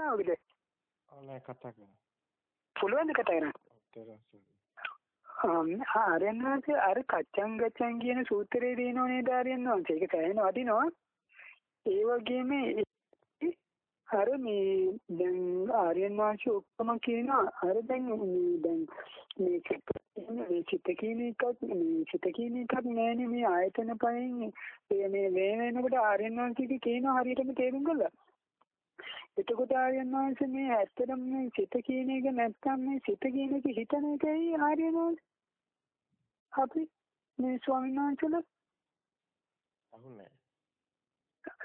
භාවනාවකද? නෑ කතා කරන්න. පුළුවන්ද කතා කරන්න? ආර්යයන් වහන්සේ අර කච්චං ගච්ඡං කියන සූත්‍රයේ දිනෝ නේද ආර්යයන් වහන්සේ. ඒක සෑහෙන වටිනවා. ඒ වගේම අර මේ දැන් ආර්යයන් වහන්සේ ඔක්කොම කියනවා අර දැන් මේ දැන් මේ මේ චිත්ත කියන එකක් මේ චිත්ත කියන එකක් නෑනේ මේ ආයතන පහෙන් මේ මේ වෙනකොට ආර්යයන් වහන්සේගේ කියන හරියටම තේරුම් ගත්තා. එතකොට ආර්යයන් වහන්සේ මේ ඇත්තටම මේ චිත්ත කියන එක නැත්තම් මේ චිත්ත කියන එක හිතන එකයි ආර්යයන් වහන්සේ අපි මේ ස්වාමීන් වහන්සේලා? අහුන්නේ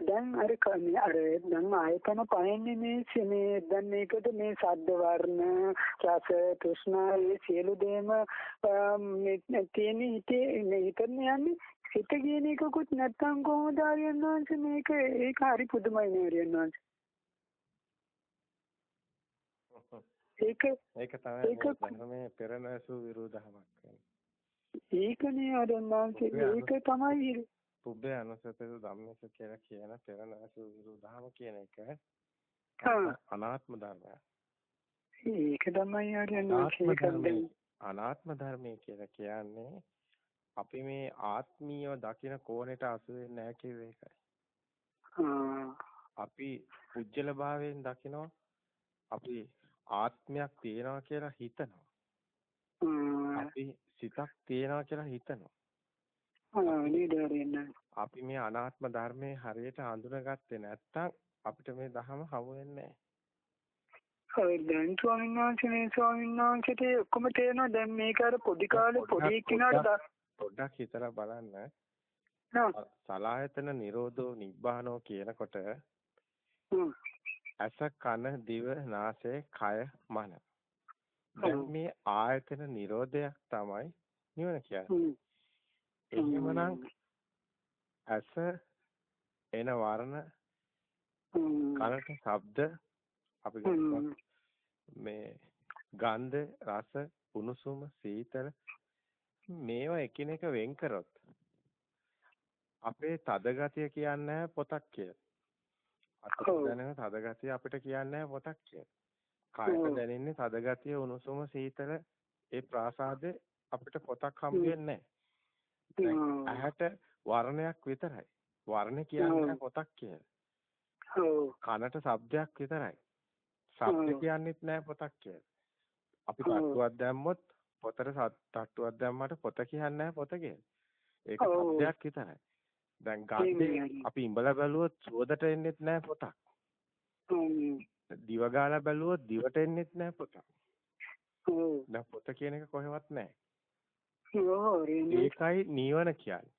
දැන් අර කන්නේ අර දැන් ආයතන පහෙන්නේ මේ මේ දැන් මේකට මේ ශබ්ද වර්ණ රස තෘෂ්ණා මේ සියලු දේම මේ තියෙන හිතේ මේ හිතන්න යන්නේ හිත කියන එකකුත් නැත්තම් කොහොමද ආර්යයන් වහන්සේ මේක? ඒක හරි පුදුමයි නේ ආර්යයන් වහන්සේ ඒක ඒක තමයි පෙරණැසු විරෝධහමක් කියන්නේ. ඒකනේ අරන්නාන්සේ ඒක තමයි පුබ්බේ අනුසතේ ධම්මස කියලා කියන පෙරණාසු විරුද්ධම කියන එක අනාත්ම ධර්මයක්. ඒක තමයි අරන්නාන්සේ අනාත්ම ධර්මයේ. කියලා කියන්නේ අපි මේ ආත්මීයව දකින කෝණයට අසු වෙන්නේ නැහැ කියව එකයි. අපි පුජ්‍යල භාවයෙන් දකිනවා. අපි ආත්මයක් තියෙනවා කියලා හිතනවා. අපි සිතක් තියෙනවා කියලා හිතනවා. අපි මේ අනාත්ම ධර්මයේ හරියට හඳුනාගත්තේ නැත්නම් අපිට මේ ධහම හමු වෙන්නේ නැහැ. දැන් ස්වාමීන් වහන්සේ ස්වාමීන් වහන්සේට ඔක්කොම තේරෙනවා දැන් මේක අර පොඩි කාලේ පොඩි එක්කිනාට පොඩ්ඩක් හිතලා බලන්න. සලායතන නිරෝධෝ නිබ්බානෝ කියනකොට ඇස කන දිව නාසය කය මන. දැන් මේ ආයතන නිරෝධයක් තමයි නිවන කියන්නේ. එහෙමනම් ඇස එන වර්ණ කනට ශබ්ද අපි මේ ගන්ධ රස උණුසුම සීතල මේවා එකිනෙක වෙන් කරොත් අපේ තද ගතිය කියන්නේ පොතක් කියලා. අතට දැනෙන තද ගතිය අපිට කියන්නේ පොතක් කියලා. කායට දැනෙන්නේ තද ගතිය උණුසුම සීතල ඒ ප්‍රාසාදේ අපිට පොතක් හම්බ වෙන්නේ. ඇහැට වර්ණයක් විතරයි. වර්ණ කියන්නේ පොතක් කියලා. කනට ශබ්දයක් විතරයි. ශබ්ද කියන්නේත් නැහැ පොතක් කියලා. අපි තට්ටුවක් දැම්මොත් පොතට තට්ටුවක් දැම්මට පොත කියන්නේ නැහැ පොත කියලා. ඒක ශබ්දයක් විතරයි. දැන් ගන්ධේ අපි ඉඹලා බැලුවොත් සුවදට එන්නේත් නැහැ පොතක්. දිව ගාලා බැලුවොත් දිවට එන්නේත් නැහැ පොත. ඔව්. දැන් පොත කියන එක කොහෙවත් නැහැ. ඒකයි නිවන කියන්නේ.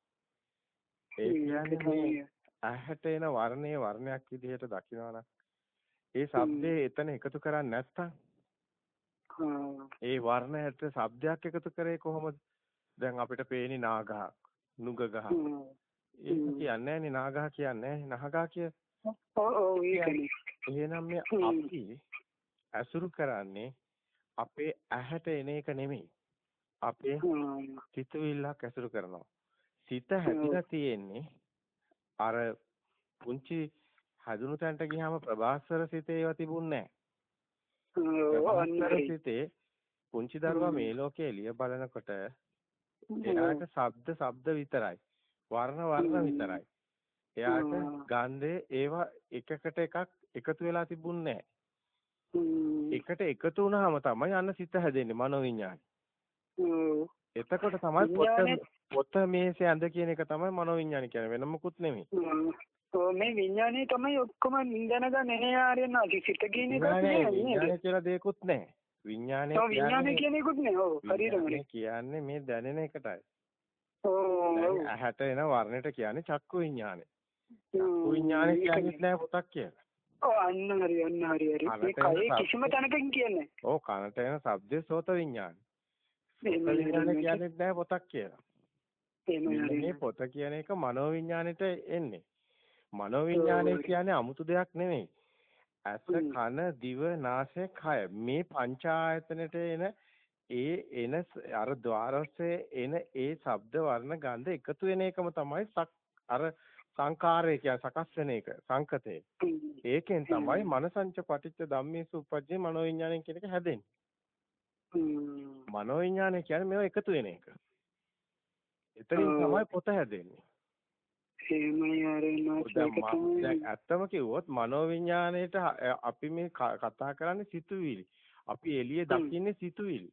ඒ කියන්නේ ඇහැට එන වර්ණයේ වර්ණයක් විදිහට දකිනවනම් ඒ ශබ්දේ එතන එකතු කරන්නේ නැත්තම් ඒ වර්ණයට ශබ්දයක් එකතු කරේ කොහොමද? දැන් අපිට පේන්නේ නාගහක්, නුග ගහක්. ඒක කියන්නේ නැහැ නේ නාගහ කියන්නේ නහගා කිය. ඔව්. එහෙනම් මේ අපි ඇසුරු කරන්නේ අපේ ඇහැට එන එක නෙමෙයි. අපේ සිතුවිල්ලක් ඇසුරු කරනවා. සිත හැදිලා තියෙන්නේ අර පුංචි හදුණු තැනට ගියාම ප්‍රභාස්වර සිතේ ඒවා තිබුණේ නැහැ. සිතේ පුංචි දරුවා මේ ලෝකේ එළිය බලනකොට එයාට ශබ්ද ශබ්ද විතරයි. වර්ණ වර්ණ විතරයි. එයාට ගන්ධේ ඒවා එකකට එකක් එකතු වෙලා තිබුණේ එකට එකතු වුණාම තමයි අන්න සිත හැදෙන්නේ මනෝවිඤ්ඤාණය. එතකොට තමයි පොත පොත මේසේ ඇඳ කියන එක තමයි මනෝවිඤ්ඤාණය කියන්නේ. වෙන මොකුත් නෙමෙයි. මේ විඤ්ඤාණය තමයි ඔක්කොම දැනගන්න නැහැ ආර්යනා සිත කියන එක විඤ්ඤාණය කියලා දෙයක්වත් නැහැ. විඤ්ඤාණය කියන්නේ විඤ්ඤාණය කියන්නේ මේ දැනෙන එකටයි. ඔව් ඇහැට එන වර්ණයට කියන්නේ චක්කු විඤ්ඤාණය. චක්කු විඤ්ඤාණය කියන්නේ නැහැ පොතක් කියලා. ඔව් අන්න හරි අන්න හරි හරි. ඒ කිසිම තැනකින් කියන්නේ. ඔව් කනට එන ශබ්දේ සෝත විඥාන. විඥාන කියන්නේ නැහැ පොතක් කියලා. මේ පොත කියන එක මනෝ විඥානෙට එන්නේ. මනෝ විඥානය කියන්නේ 아무තු දෙයක් නෙමෙයි. ඇස කන දිව නාසය කය මේ පංච ආයතනෙට එන ඒ එන අර ద్వාරස්සේ එන ඒ ශබ්ද වර්ණ ගන්ධ එකතු වෙන එකම තමයි අර සංකාරය කියන්නේ සකස් වෙන එක සංකතේ. ඒකෙන් තමයි මනසංච පටිච්ච ධම්මේසු උපජ්ජේ මනෝවිඤ්ඤාණය කියන එක හැදෙන්නේ. මනෝවිඤ්ඤාණය කියන්නේ මේවා එකතු වෙන එක. එතනින් තමයි පොත හැදෙන්නේ. ඇත්තම කිව්වොත් මනෝවිඤ්ඤාණයට අපි මේ කතා කරන්නේ සිතුවිලි. අපි එළියේ දකින්නේ සිතුවිලි.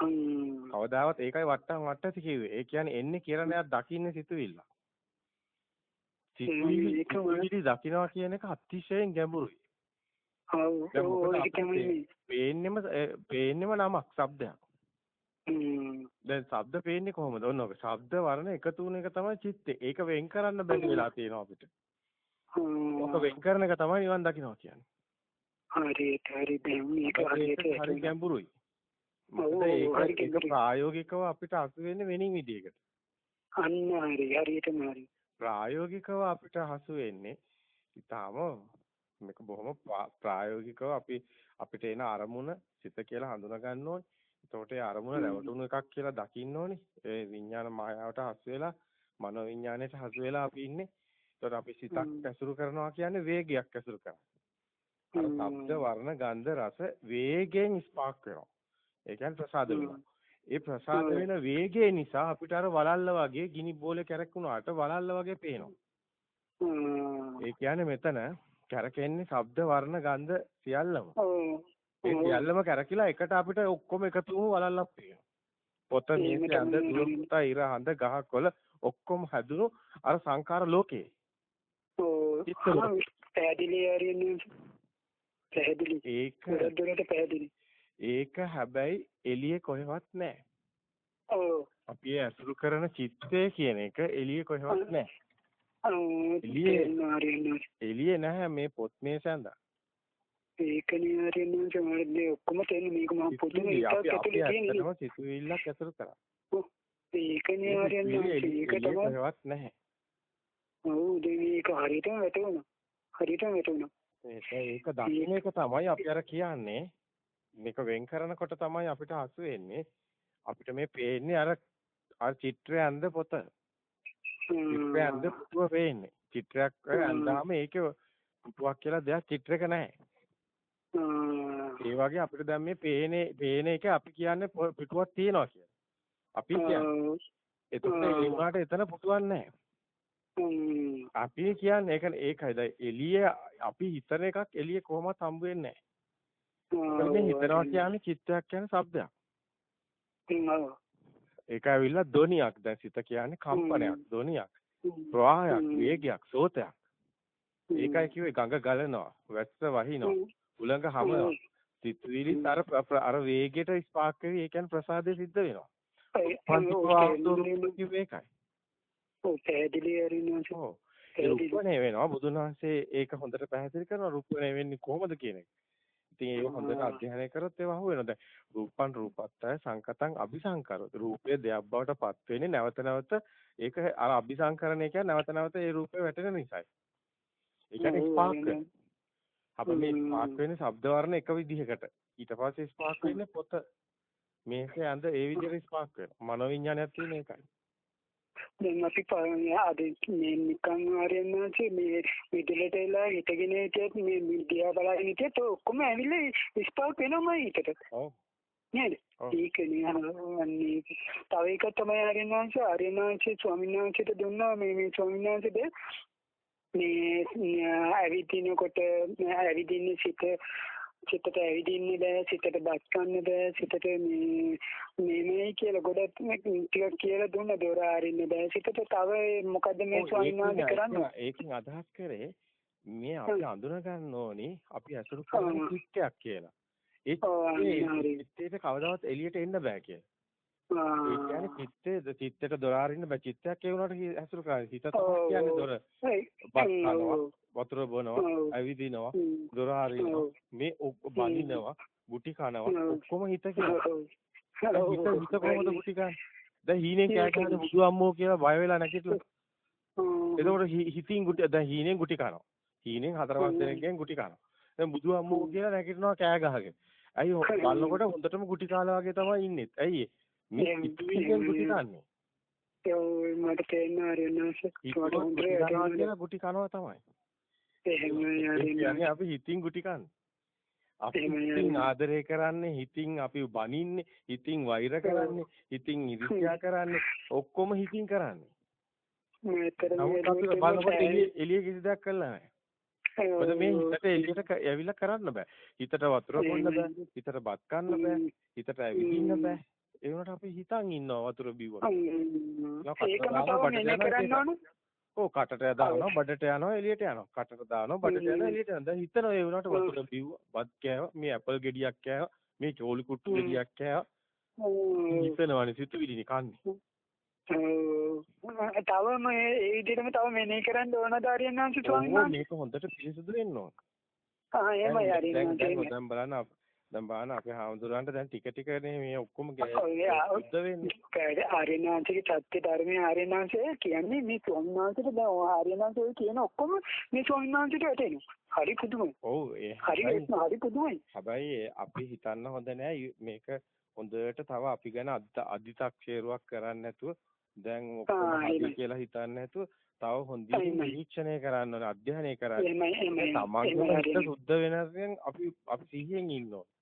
කවදාවත් ඒකයි වට්ටම් වට්ටති කිව්වේ. ඒ කියන්නේ එන්නේ කියලා නෑ දකින්නේ සිතුවිල්ල. සිතුවිලි දකින්නවා කියන එක අතිශයින් ගැඹුරුයි. ඔව් ඒක. පේන්නෙම පේන්නෙම නමක්, શબ્දයක්. දැන් ශබ්ද පේන්නේ කොහොමද? ඔන්න ඔක ශබ්ද වර්ණ එකතු වෙන එක තමයි චිත්තේ. ඒක වෙන් කරන්න බැරි වෙලා තියෙනවා අපිට. ඔක වෙන් කරන එක තමයි නිවන් දකින්නවා කියන්නේ. හරියට හරි දැන් මේක හරියට හරි ගැඹුරුයි. මොකද ඒක ප්‍රායෝගිකව අපිට අසු වෙන්නේ වෙනින් විදියකට. අන්න හරි හරියටම හරි. ප්‍රායෝගිකව අපිට හසු වෙන්නේ ඊටාම මේක බොහොම ප්‍රායෝගිකව අපි අපිට එන අරමුණ සිත කියලා හඳුනා ගන්න ඕනේ. එතකොට ඒ අරමුණ රැවටුණු එකක් කියලා දකින්න ඕනේ. ඒ විඥාන මායාවට හසු වෙලා මනෝ විඥාණයට හසු වෙලා අපි ඉන්නේ. එතකොට අපි සිතක් ඇසුරු කරනවා කියන්නේ වේගයක් ඇසුරු කරනවා. අර ශබ්ද වර්ණ ගන්ධ රස වේගයෙන් ස්පාක් වෙනවා. ඒ කියන්නේ ප්‍රසාද වෙනවා. ඒ ප්‍රසාද වෙන වේගය නිසා අපිට අර වලල්ල වගේ ගිනි බෝලේ කැරකුණාට වලල්ල වගේ පේනවා. ඒ කියන්නේ මෙතන කැරකෙන්නේ ශබ්ද වර්ණ ගන්ධ සියල්ලම. ඒ සියල්ලම කැරකිලා එකට අපිට ඔක්කොම එකතු වුණු වලල්ලක් පේනවා. පොත මේසේ අඳ දුරපුත ඉර හඳ ගහකොළ ඔක්කොම හැදුණු අර සංකාර ලෝකේ. ඔව්. පැහැදිලි. ඒක පැහැදිලි. ඒක හැබැයි එළියේ කොහෙවත් නැහැ. ඔව්. අපි ඇසුරු කරන චිත්තය කියන එක එළියේ කොහෙවත් නැහැ. එළියේ එළියේ නැහැ මේ පොත් මේ සඳහා. ඒකනේ හරියන්නේ සමහරවිට ඔක්කොම තේන්නේ මේක මම පොතේ එකක් ඇතුලේ තියෙන. සිතුවිල්ලක් ඇසුරු කරා. ඒකනේ හරියන්නේ ඒක තමයි. නැහැ. ඔව් මේක හරියටම වැටුණා. හරියටම වැටුණා. ඒක ඒක දකින්න එක තමයි අපි අර කියන්නේ මේක වෙන් කරනකොට තමයි අපිට හසු වෙන්නේ. අපිට මේ පේන්නේ අර අර චිත්‍රය ඇඳ පොත. චිත්‍රය ඇඳ පුතුව පේන්නේ. චිත්‍රයක් ඇඳාම ඒකේ පුතුවක් කියලා දෙයක් චිත්‍රයක නැහැ. ඒ වගේ අපිට දැන් මේ පේනේ පේන එක අපි කියන්නේ පිටුවක් තියනවා කියලා. අපි කියන්නේ. එතකොට ඒ වුණාට එතන පුතුවක් නැහැ. අපි කියන්නේ ඒක ඒකයි. දැන් එළිය අපි හිතන එකක් එළිය කොහොමවත් හම්බ වෙන්නේ නැහැ මේ හිතනවා කියන්නේ චිත්තයක් කියන්නේ શબ્දයක්. ඒක ඇවිල්ලා ධ්වනියක්. දැන් සිත කියන්නේ කම්පනයක්, ධ්වනියක්, ප්‍රවාහයක්, වේගයක්, සෝතයක්. ඒකයි කිව්වේ ගඟ ගලනවා, වැස්ස වහිනවා, උලඟ හමනවා. සිතුවිලි අර අර වේගයට ස්පාක් වෙවි ඒ කියන්නේ ප්‍රසාදේ සිද්ධ වෙනවා. පන්තිවාදෝ කිව්වේ ඒකයි. ඔව් පැහැදිලි හරිනවා. ඔව්. ඒ රූපණේ වෙනවා බුදුන් වහන්සේ ඒක හොඳට පැහැදිලි කරනවා රූපණේ වෙන්නේ කොහොමද කියන එක. ඉතින් ඒක හොඳට අධ්‍යයනය කරොත් ඒවා අහු වෙනවා. දැන් රූපං රූපත්තය සංකතං අபிසංකරොත්. රූපය දෙයක් බවට පත් වෙන්නේ නැවත නැවත ඒක අර අபிසංකරණය කියන්නේ නැවත නැවත ඒ රූපේ වැටෙන නිසායි. ඒ කියන්නේ ස්පාක්. අපි මේ ස්පාක් වෙන්නේ ශබ්ද වර්ණ එක විදිහකට. ඊට පස්සේ ස්පාක් වෙන්නේ පොත. මේක ඇඳ ඒ විදිහට ස්පාක් වෙනවා. මනෝවිඤ්ඤාණයක් තියෙන එකයි. දැන් අපි අද මේ නිකන් ආරෙන්නාචි මේ විදුලට එලා හිටගෙන හිටියත් මේ මිදියා බලාගෙන හිටියත් ඔක්කොම ඇවිල්ලා ස්පාක් වෙනවම හිතට. ඔව්. නේද? ඒකනේ අන්නේ තව එක තමයි ආරෙන්නාචි ආරෙන්නාචි ස්වාමීන් වහන්සේට දුන්නා මේ මේ ස්වාමීන් වහන්සේට මේ ඇවිදිනකොට ඇවිදින්න සිට සිතට ඇවිදින්න බෑ සිතට බස් ගන්න බෑ සිතට මේ මේමයි කියලා ගොඩක් ටිකක් කියලා දුන්න දොර අරින්න බෑ. සිතට තව මොකද්ද මේ වහන්සේ කරන්නේ? ඒකෙන් අදහස් කරේ මේ අපි අඳුන ගන්න ඕනි අපි අසුරු කරන චිත්තයක් කියලා. ඒ චිත්තේට කවදාවත් එළියට එන්න බෑ කියලා. ඒ කියන්නේ චිත්තේ චිත්තේට දොර අරින්න බෑ. චිත්තයක් ඒ වුණාට අසුරු කරන්නේ හිත තමයි කියන්නේ දොර. බස් ගන්නවා වතුර බොනවා ඇවිදිනවා දොර හරිනවා මේ බඳිනවා ගුටි කනවා ඔක්කොම හිත කියලා. හිත හිත කොහොමද ගුටි කන්නේ දැන් හීනෙන් කෑ ගහන බුදු අම්මෝ කියලා බය වෙලා නැගිටලා. එතකොට හිතින් ගුටි දැන් හීනෙන් ගුටි කනවා. හීනෙන් හතර පහ දෙනෙක්ගෙන් ගුටි කනවා. දැන් බුදු අම්මෝ කියලා නැගිටිනවා කෑ ගහගෙන. ඇයි බලනකොට හොඳටම ගුටි කාලා වගේ තමයි ඉන්නේ. ඇයි? මේ පිටුවින් ගුටි කන්නේ. ඒ මට තේරෙනවා වැටහෙනවා. කියලා ගුටි කනවා තමයි. කියන්නේ අපි හිතින් ගුටි කන්නේ. අපි හිතින්. ආදරය කරන්නේ, හිතින් අපි බනින්නේ, හිතින් වෛර කරන්නේ, හිතින් ඉරිසියා කරන්නේ, ඔක්කොම හිතින් කරන්නේ. නමුත් අපි බලනකොට එළිය කිසි දෙයක් කළා නැහැ. මොකද මේ. හිතට එළියට ඇවිල්ලා කරන්න බෑ. හිතට වතුර බොන්න බෑ. හිතට බත් කන්න බෑ. හිතට ඇවිදින්න බෑ. ඒ වුණාට අපි හිතන් ඉන්නවා වතුර බිව්වා. හ්ම්. කට ඒකම තමයි මෙන්න කරන්න ඕන. ඔව් කටට දානවා, බඩට යනවා, එළියට යනවා. කටට දානවා, බඩට යනවා, එළියට යනවා. දැන් හිතනවා ඒ වුණාට වතුර බිව්වා, බත් කෑවා, මේ ඇපල් ගෙඩියක් කෑවා, මේ චෝලි කුට්ටු. ගෙඩියක් කෑවා. හිතනවානේ සිතුවිලිනේ කන්නේ. ඔව්. තව මේ ඒ විදිහටම තව මෙනෙහි කරන්න ඕනද ආර්යනාංශ ස්වාමීන් වහන්සේ? මේක හොඳට පිරිසිදු වෙන්න ඕන. ආ එහෙමයි ආර්යනාංශ. දැන් බලන්න දැන් බලන්න අපේ හාමුදුරන්ට දැන් ටික ටිකනේ මේ ඔක්කොම සුද්ධ වෙන්නේ. ආර්යනාංශගේ සත්‍ය ධර්මයේ ආර්යනාංශය කියන්නේ මේ ස්වාමීන් වහන්සේට දැන් ආර්යනාංශය කියන ඔක්කොම මේ ස්වාමීන් වහන්සේට වැටෙනවා. හරි පුදුමයි. ඔව් ඒ හරි හරි පුදුමයි. හැබැයි අපි හිතන්න හොඳ නෑ මේක හොඳට තව අපි ගැන අද- 탁ෂේරුවක් කරන්නේ නැතුව දැන් ඔක්කොම. කියලා හිතන්නේ නැතුව තව හොඳින්. නිරීක්ෂණය කරන්න ඕනේ අධ්‍යයනය කරන්න. ආර්යනාංශ. සුද්ධ වෙනකන් අපි අපි සිහියෙන් ඉන්න ඕනේ.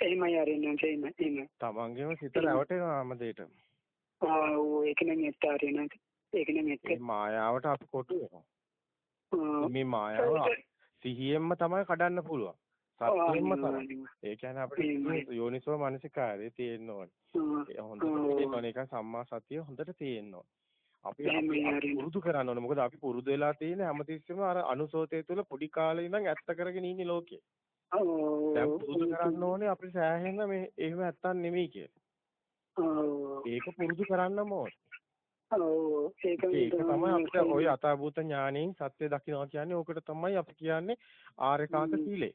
එහෙමයි ආර්යනාංශ එහෙමයි එහෙමයි. තමන්ගේම සිත රැවටෙනවා හැම දෙයකම. ආ ඒක නම් ඇත්ත ආර්යනාංශ. ඒක නම් ඇත්ත. ඒ මායාවට අපි කොටු වෙනවා. මේ මායාව සිහියෙන්ම තමයි කඩන්න පුළුවන්. සත්‍යෙන්ම තමයි. ඒ කියන්නේ අපිට. යෝනිසෝ මනසිකාරය තියෙන්න ඕනේ. හොඳට තියෙන්න ඕනේ. ඒක සම්මා සතිය හොඳට තියෙන්න ඕනේ. අපි. පුරුදු කරන්න ඕනේ. මොකද අපි පුරුදු වෙලා තියෙන හැමතිස්සෙම අර අනුසෝතය තුළ පොඩි කාලේ ඉඳන් ඇත්ත කරගෙන ඉන්නේ ලෝකේ. දැන් පුරුදු කරන්න ඕනේ අපිට සෑහෙන මේ එහෙම ඇත්තන් නෙමෙයි කියලා. ඒක පුරුදු කරන්නම ඕනේ. ඒක තමයි අපිට ওই අතාවූත ඥාණයෙන් සත්‍ය දකින්නවා කියන්නේ ඕකට තමයි අපි කියන්නේ ආරේකාන්ත සීලය.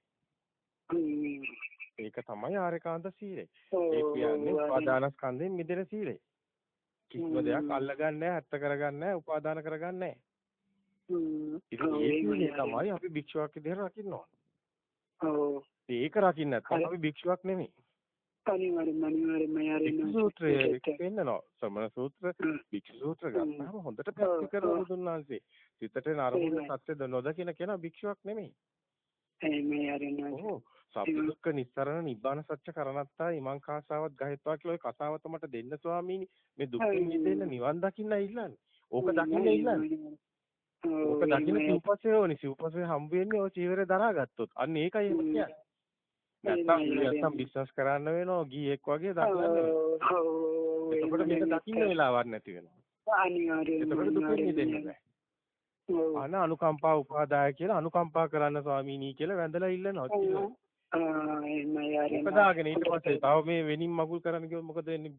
ඒක තමයි ආරේකාන්ත සීලය. ඒ කියන්නේ උපාදානස්කන්ධයෙන් මිදෙන සීලය. කිසිම. දෙයක් අල්ලගන්නේ නැහැ, ඇත්ත කරගන්නේ නැහැ, උපාදාන කරගන්නේ නැහැ. ඉතින් ඒ සීලය. තමයි අපි භික්ෂුවක් විදිහට රකින්න ඕන. ඔව්. ඒක රකින්න නැත්නම්. අපි භික්ෂුවක් නෙමෙයි. අනිවාර්යෙන්ම අනිවාර්යෙන්ම ආර්යනාංශ. සූත්‍රය පෙන්නනවා. සමන සූත්‍ර. භික්ෂු සූත්‍ර. ගත්තාම හොඳට පැහැදිලි. බුදුන් වහන්සේ. සිතට නරමුණ. සත්‍ය නොදකින කෙනා භික්ෂුවක් නෙමෙයි. එහෙමයි ආර්යනාංශ. ඔව්. සබ්බ දුක්ඛ නිස්සරණ නිබ්බාන සත්‍ය කරණත්තා ඉමං කාසාවත් ගහෙත්වා කියලා ඔය කතාවත මට දෙන්න ස්වාමීනි. මේ දුක්ඛ මිදෙන්න නිවන් දකින්න ඉල්ලන්නේ. ඕක දකින්න ඉල්ලන්නේ. ඕක දකින්න සිව්පස්සේ ඕනි. සිව්පස්සේ හම්බ වෙන්නේ ඔය චීවරේ දරාගත්තොත්. අන්න ඒකයි එහෙම කියන්නේ. නැත්තම් නැත්තම් බිස්නස් කරන්න වෙනවා ගීයක් වගේ දක්වන්න වෙනවා. එතකොට මේක දකින්න වෙලාවක් නැති වෙනවා. අනිවාර්යෙන්ම එතකොට දුකෙන් මිදෙන්න බෑ. අන අනුකම්පා උපාදාය කියලා අනුකම්පා කරන්න ස්වාමීනි කියලා වැඳලා ඉල්ලනවා. ඔව්. ආ එහෙමයි. මොකද ආගෙන ඊට පස්සේ තව මේ වෙනින් මගුල් කරන්න කිව්වොත් මොකද වෙන්නේ?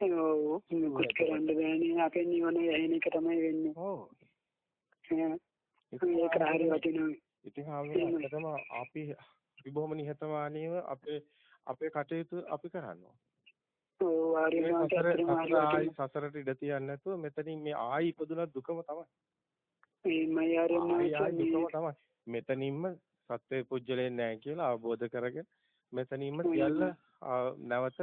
ඔව්. මොකද කරන්න බෑනේ. අපේ නිවන යහින එක තමයි වෙන්නේ. ඔව්. ඒක හරි වටිනවා. ඉතින් හැමෝටම අපි අපි බොහොම නිහතමානීව අපේ අපේ කටයුතු අපි කරනවා. ඔව් ආයි. සසරට ඉඩ තියන්නේ නැතුව මෙතනින් මේ ආයි ඉපදුනත් දුකම තමයි. එහෙමයි ආයි. දුකම තමයි. මෙතනින්ම සත්‍ය පුජ්‍යලේ නැහැ කියලා අවබෝධ කරගෙන මෙතනින්ම සියල්ල නැවත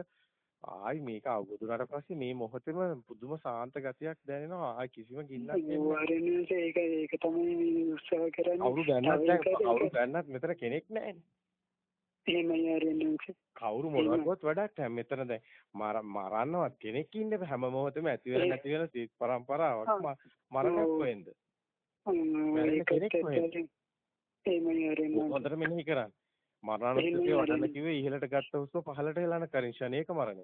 ආයි මේක අවබෝධ වුණාට පස්සේ මේ මොහොතේම පුදුම සාන්ත ගතියක් දැනෙනවා. ආයි කිසිම ගින්නක් ආර්යනාංශ ඒක ඒක තමයි මේ උත්සාහ කරන්නේ. කවුරු දැන්නත් දැන් කවුරු දැන්නත් මෙතන කෙනෙක් නැහැනේ. එහෙමයි ආර්යනාංශ. කවුරු මොනවත්වත් වැඩක් නැහැ. මෙතන දැන් මර මරන්නවත් කෙනෙක් ඉන්නේ. හැම මොහොතෙම ඇති වෙන නැති වෙන සීත් පරම්පරාවක් ම- මරණයක් වෙන්න. කෙනෙක් කොහෙද? එහෙමයි ආර්යනාංශ. හොඳට මෙනෙහි කරන්න. මරණානුස්සතිය වඩන්න කිව්වේ ඉහළට ගත්ත හුස්ම පහළට හෙලන කරින් ෂණේක මරණය.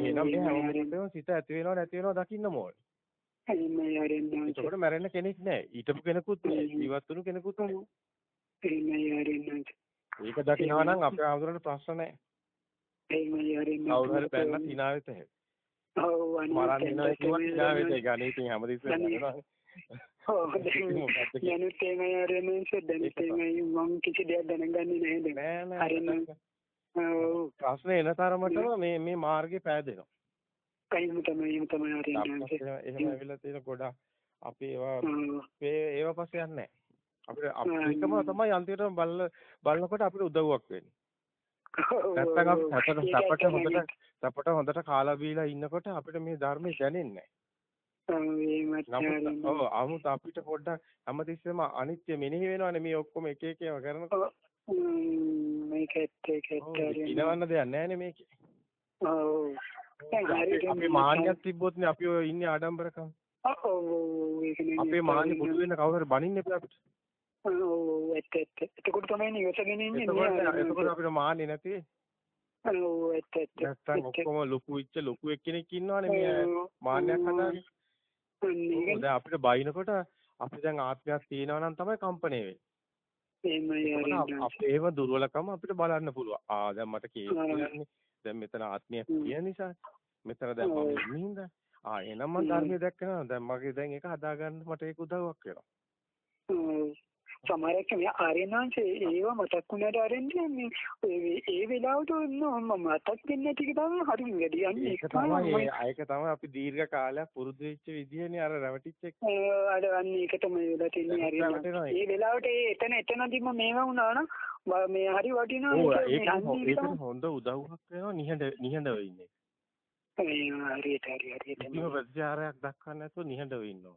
එහෙනම් මේ හැම මොහොතෙම සිත ඇති වෙනව නැති වෙනව දකින්න ඕනේ. එහෙමයි ආර්යනාංශ. එතකොට මැරෙන්න කෙනෙක් නැහැ. ඊටපු කෙනෙකුත්. ජීවත් වුණු කෙනෙකුත්. එහෙමයි ආර්යනාංශ. ඒක දකිනවා නම් අපේ ආඳුරට ප්‍රශ්න නැහැ. එහෙමයි ආර්යනාංශ. කවුරු හරි බැන්නත් hina වෙත හැකියි. ඔව් මරන්න ඉනවා කිව්වත් hina වෙත අනිත් ඒක අනේ ඉතින් හැමදෙස්සෙම. ඔව් දැනුත් එහෙමයි ආර්යනාංශ දැනුත් එහෙමයි මම කිසි දෙයක් දැනගන්නේ නැහැ දැන්. නෑ හරි නෑ. නෑ. ඔව් ප්‍රශ්න එන තරමටම මේ මේ මාර්ගේ පෑදෙනවා. කයිම තමයි එහෙම තමයි ආර්යනාංශ. අපිට එහෙම ඇවිල්ලා තියෙන ගොඩක් අපි ඒවා. අපේ ඒව පස්සේ යන්නේ නැහැ. අපිට අපිටම තමයි අන්තිමටම බල බලනකොට අපිට උදව්වක් වෙන්නේ. නැත්තම් අපි සැපට සැපට හොඳට සැපට හොඳට කාලා බීලා ඉන්නකොට අපිට මේ ධර්මය දැනෙන්නේ නැහැ. ඔව් 아무ත් අපිට පොඩ්ඩක් හැමතිස්සෙම අනිත්‍ය මෙනෙහි වෙනවනේ මේ ඔක්කොම එක එක ඒවා කරනකොට. මේක ඇත්ත ඒක ඇත්ත. ඉනවන්න දෙයක් නැහැනේ මේකේ. ඔව්. අපි මාන්නයක් තිබ්බොත් නේ අපි ඔය ඉන්නේ ආඩම්බරකම්. අපේ මාන්නේ පුදු වෙන කවුරු බනින්න අපිට. ඔව් ඇත්ත ඇත්ත. එතකොට තමයි නිවසගෙන ඉන්නේ. එතකොට අපිට මාන්නේ නැති. ඔව් ඇත්ත ඇත්ත. නැත්තම් ඔක්කොම ලොකු ඉච්ච ලොකු එක්කෙනෙක් ඉන්නවනේ මේ මාන්නයක් හදාගෙන. දැන් අපිට බයිනකොට අපි දැන් ආත්මයක් තියෙනවා නම් තමයි කම්පණය වෙන්නේ. අපේම දුර්වලකම අපිට බලන්න පුළුවන්. ආ දැන් මට කියන්නේ දැන් මෙතන ආත්මයක් තියෙන නිසා. මෙතන දැන් මම ඉන්නේ ආ එහෙනම් මම ධර්මයේ දැක්කනවා දැන් මගේ දැන් ඒක හදාගන්න මට ඒක උදව්වක් වෙනවා. සමහරක් මේ ආර්යනාංශේ ඒව මතක් වුණාට ආරෙන්නේ මේ ඒ වෙලාවට මම මතක් වෙන්නේ නැති එක තමයි හරි වැඩි යන්නේ. ඒක තමයි ඒක තමයි අපි දීර්ඝ කාලයක් පුරුදු වෙච්ච විදියනේ අර රැවටිච්ච එක. අර අන්න ඒක තමයි වෙලා තියෙන්නේ ආර්යනාංශ. ඒ වෙලාවට ඒ එතන එතනදිම මේවා වුණා නම් මේ හරි වටිනවා ඒක හොඳ උදව්වක් වෙනවා නිහඬ නිහඬව ඉන්නේ හරියට හරි හරියට. කිසිම ප්‍රතිචාරයක් දක්වන්න නැතුව නිහඬව ඉන්නවා.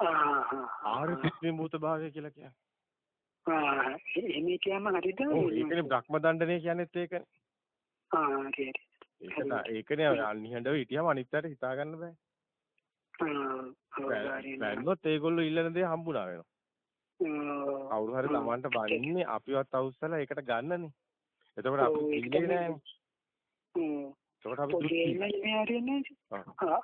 ආ ආ ආර්ය පිට්ඨිභූත භාවය කියලා කියන්නේ එහෙම කියම හරිද? ඔව් ඒකනේ බ්‍රහ්ම දණ්ඩනය කියන්නේත් ඒකනේ. ආ හරි හරි. ඒක ඒකනේ අනිහඬව හිටියම අනිත්යට හිතා ගන්න බෑ. බැලුවොත් ඒගොල්ලෝ ඉල්ලන දේ හම්බුණා වෙනවා. කවුරු හරි Tamanට බනින්නේ අපිවත් අවුස්සලා ඒකට ගන්නනේ. එතකොට අපි ඉන්නේ නෑනේ. ඒකට අපි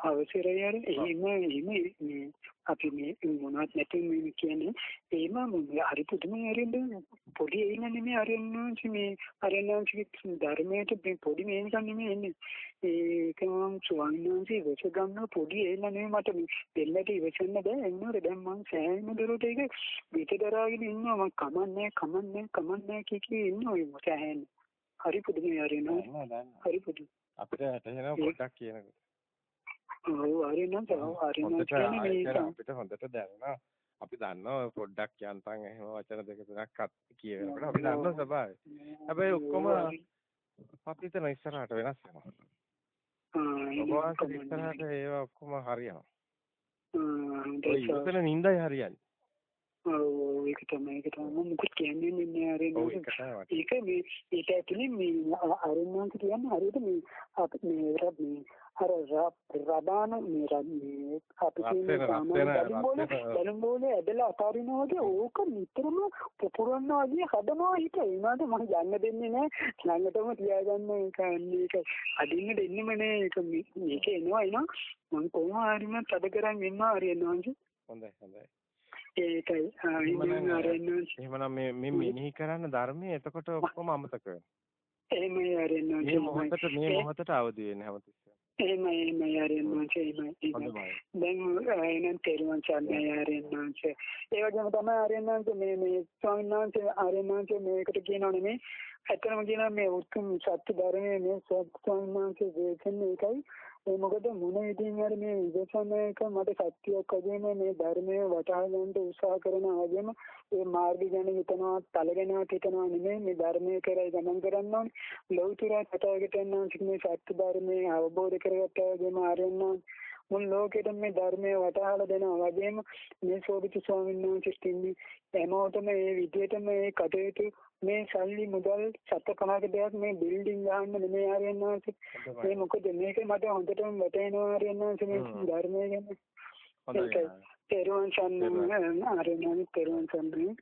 අවසරය එහෙම එහෙම අපි මේ මොනවත් නැති මේ කියන්නේ එහෙම හරි පුදුම හරියන්නේ පොඩි එන්නේ නෙමෙයි හරියන්නේ මේ හරියන්නේ ධර්මයට මේ පොඩි මේ නිකන් නෙමෙයි එන්නේ. ඒකම ස්වාමීන් වහන්සේ ගන්න පොඩි එන්න නෙමෙයි මට දෙල්ලට ඉවසන්න බෑ. එන්නොර දැන් මං සෑහෙන දුරට ඒක පිටදරාගෙන ඉන්නවා. මං කමන්නේ කමන්නේ කමන්නේ කිය කී ඉන්නවා. සෑහෙන. හරි පුදුමයි හරියන්නේ හරි පුදුමයි අපිට වැටහෙනවා පොඩ්ඩක් කියනකොට. ඔව් හරිනම් හරිනම් කියන්නේ අපිට හොඳට දැනෙනවා. අපි දන්නවා පොඩ්ඩක් යන්තම් එහෙම වචන දෙක තුනක් අත් කියනකොට අපි දන්නවා ස්වභාවය. හැබැයි ඔක්කොම අපි හිතන ඉස්සරහට වෙනස් වෙනවා. ඔබ ඉස්සරහට ඒවා ඔක්කොම හරියනවා. ඔය ඉතන නින්දයි හරියන්නේ. ඔව් ඒක තමයි ඒක තමයි මම මුකුත් කියන්නේ නෑ ආරෙන්න ඒක මේ ඒක ඇතුලේ මේ ආරෙන්නන්ට කියන්නේ හරියට මේ අපිට මේ මේ අර රබාන මේ මේ අපි කියන්නේ බෝලේ ඇදලා අතාරිනවා වගේ ඕක නිතරම පුපුරනවා වගේ හදනවා හිත ඒනවාට මම යන්න දෙන්නේ නෑ ළඟටම තියාගන්න ඒක ඒක අදින්න දෙන්නෙම නෑ ඒක මේක එනවා එනවා මම කොහොම හරිම තද කරන් ඉන්නවා ආරෙන්නන්ට හොඳයි හොඳයි ඒකයි එහෙමනම් මේ මේ මෙනෙහි කරන්න ධර්මයේ එතකොට ඔක්කොම අමතක වෙනවා. එහෙමයි ආරෙන්නවා. මේ මොහොතට මේ මොහොතට අවදි වෙන්නේ හැමතිස්සෙම. එහෙමයි එහෙමයි ආරෙන්නවා එහෙමයි. දැන් එනන් තේරුම් ගන්න ආරෙන්නවා. ඒ වගේම තමයි ආරෙන්නවා මේ මේ ස්වාමීන් වහන්සේ ආරෙන්නවා මේකට කියනෝ නෙමෙයි. ඇත්තම කියනවා මේ උතුම් සත්‍ය ධර්මයේ මේ ස්වාමීන් වහන්සේ දේශන්නේ ඒකයි. ඒ මොකද මොන විදිහින් හරි මේ විදර්ශන එක මට සත්‍යයක් වගේම මේ ධර්මයේ වටහා ගන්න උත්සාහ කරන ආගම ඒ මාර්ගය ගැන හිතනවා තල ගැන හිතනවා නෙමෙයි මේ ධර්මයේ කරයි ගමන් කරන්න ඕනේ ලෞතර කතාවකට යනවා මේ සත්‍ය ධර්මයේ අවබෝධ කරගත්තා වගේම ආරයන්නා මුල් ලෝකෙට මේ ධර්මයේ වටහාලා දෙනවා. වගේම මේ සෝබිත ස්වාමීන් වහන්සේ ඉන්නේ හැමෝටම මේ විදිහටම මේ කටයුතු මේ සල්ලි මුදල් 750ක දෙයක් මේ බිල්ඩින් ගන්න නෙමෙයි ආරයන් වහන්සේ. මේ මොකද මේක මට හොඳටම වැටහෙනවා ආරයන් වහන්සේ මේ ධර්මය ගැන. හොඳයි. තේරුවන් සම්මන් ආරයන් වහන්සේ තේරුවන් සම්මන්